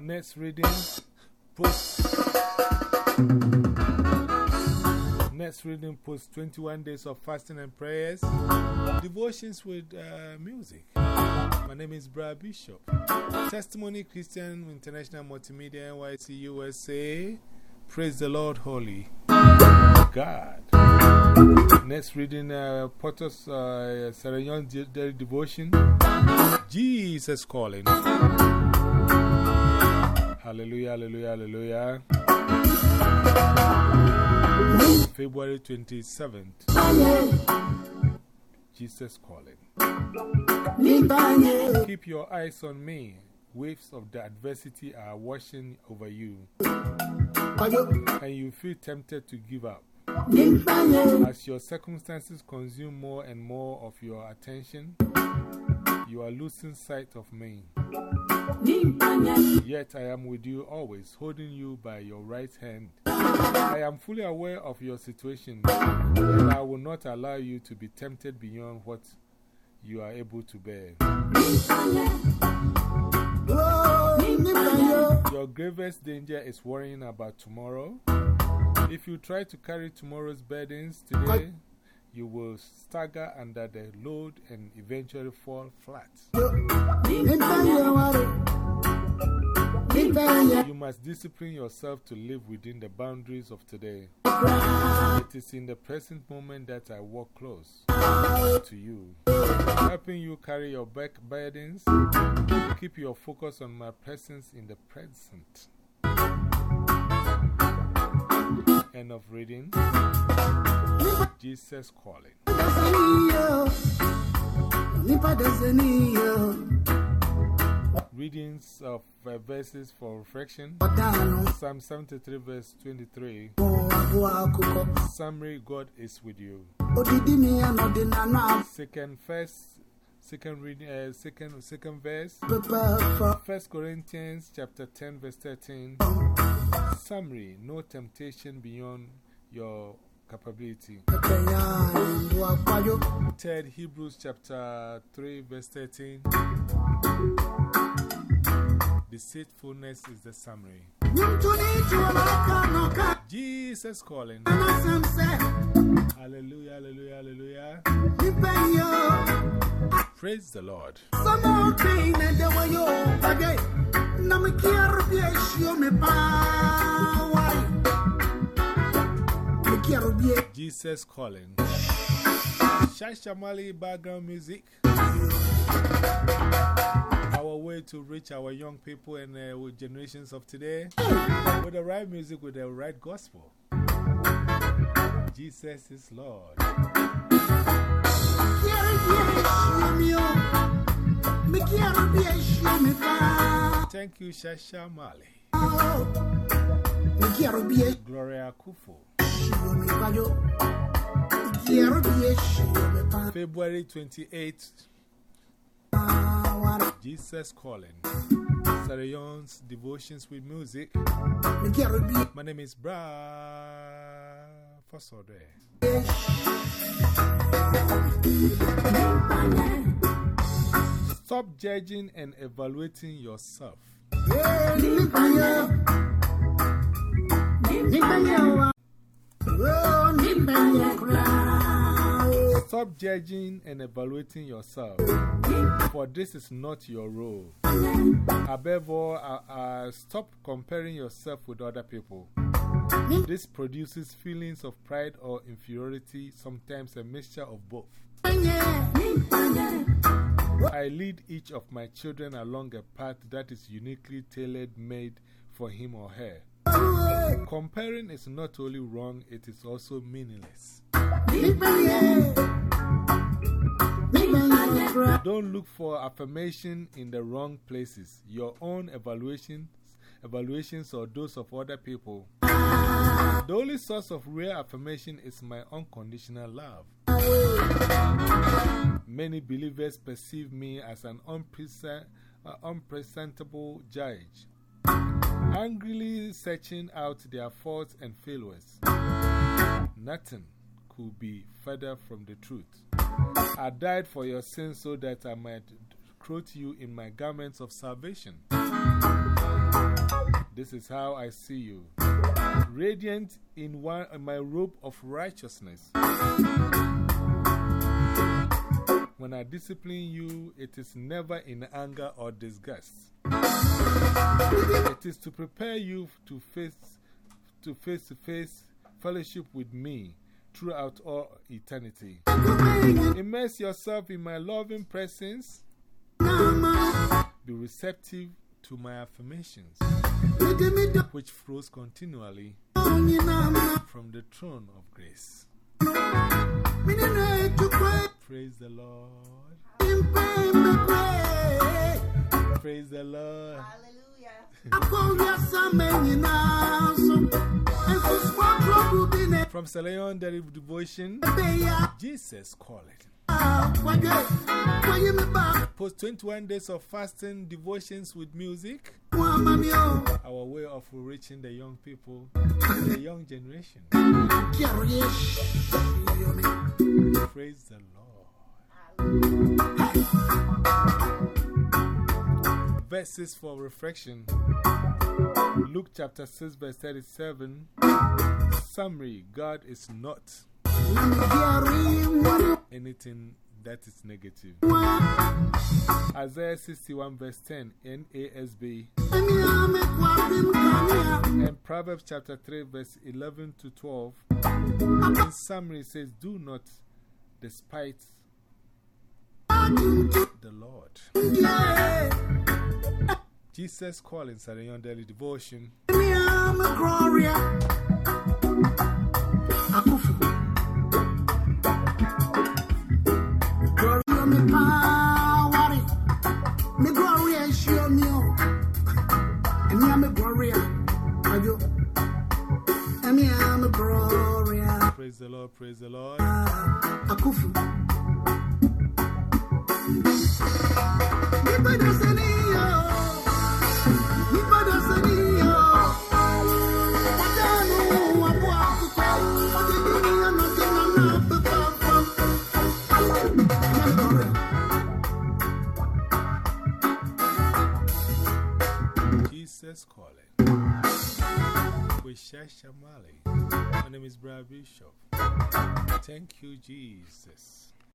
Next reading. Next reading, post 21 days of fasting and prayers, devotions with uh, music. My name is Brad Bishop. Testimony Christian International Multimedia NYC USA. Praise the Lord, Holy God. Next reading, uh, Portos uh, Daily Devotion. Jesus calling. Hallelujah, hallelujah, hallelujah. February 27th. Jesus calling. Keep your eyes on me. Waves of the adversity are washing over you. And you feel tempted to give up. As your circumstances consume more and more of your attention, you are losing sight of me. Yet I am with you always, holding you by your right hand. I am fully aware of your situation, and I will not allow you to be tempted beyond what you are able to bear. Your gravest danger is worrying about tomorrow. If you try to carry tomorrow's burdens today, you will stagger under the load and eventually fall flat. You must discipline yourself to live within the boundaries of today. It is in the present moment that I walk close to you, helping you carry your back burdens. Keep your focus on my presence in the present. Of reading. Jesus calling. Readings of uh, verses for reflection Psalm 73, verse 23. Summary God is with you. Second, first, second reading, uh, second, second verse. First Corinthians chapter 10, verse 13. Summary No temptation beyond your capability. Third Hebrews chapter 3, verse 13. Deceitfulness is the summary. Jesus calling. Hallelujah, hallelujah, hallelujah. Praise the Lord. Jesus calling. Shashamali background music. Our way to reach our young people and uh, with generations of today with the right music, with the right gospel. Jesus is Lord. Thank you, Shasha Mali. Gloria Kufo. February 28th. Jesus Calling. Sarah Young's Devotions with Music. My name is Bra Fosode. Stop judging and evaluating yourself. Stop judging and evaluating yourself, for this is not your role. Above all, uh, uh, stop comparing yourself with other people. Hmm? This produces feelings of pride or inferiority, sometimes a mixture of both. I lead each of my children along a path that is uniquely tailored made for him or her. Comparing is not only wrong, it is also meaningless. Don't look for affirmation in the wrong places. Your own evaluations, evaluations or those of other people. The only source of real affirmation is my unconditional love. Many believers perceive me as an an uh, unpresentable judge, angrily searching out their faults and failures. Nothing could be further from the truth. I died for your sins so that I might clothe you in my garments of salvation. This is how I see you, radiant in, one, in my robe of righteousness. When I discipline you, it is never in anger or disgust. It is to prepare you to face to face to face fellowship with me throughout all eternity. Immerse yourself in my loving presence. Be receptive to my affirmations, which flows continually from the throne of grace. Praise the Lord. Praise the Lord. Hallelujah. From Sarah Young Daily Devotion, Jesus Call It. Post 21 days of fasting devotions with music. Our way of reaching the young people, the young generation. Praise the Lord. Verses for reflection Luke chapter 6, verse 37. Summary God is not anything that is negative. Isaiah 61 verse 10 NASB and Proverbs chapter 3 verse 11 to 12 in summary says do not despise the Lord. Jesus calling Sarah Young Daily Devotion. With Shashamali. My name is Brad Bishop. Thank you, Jesus.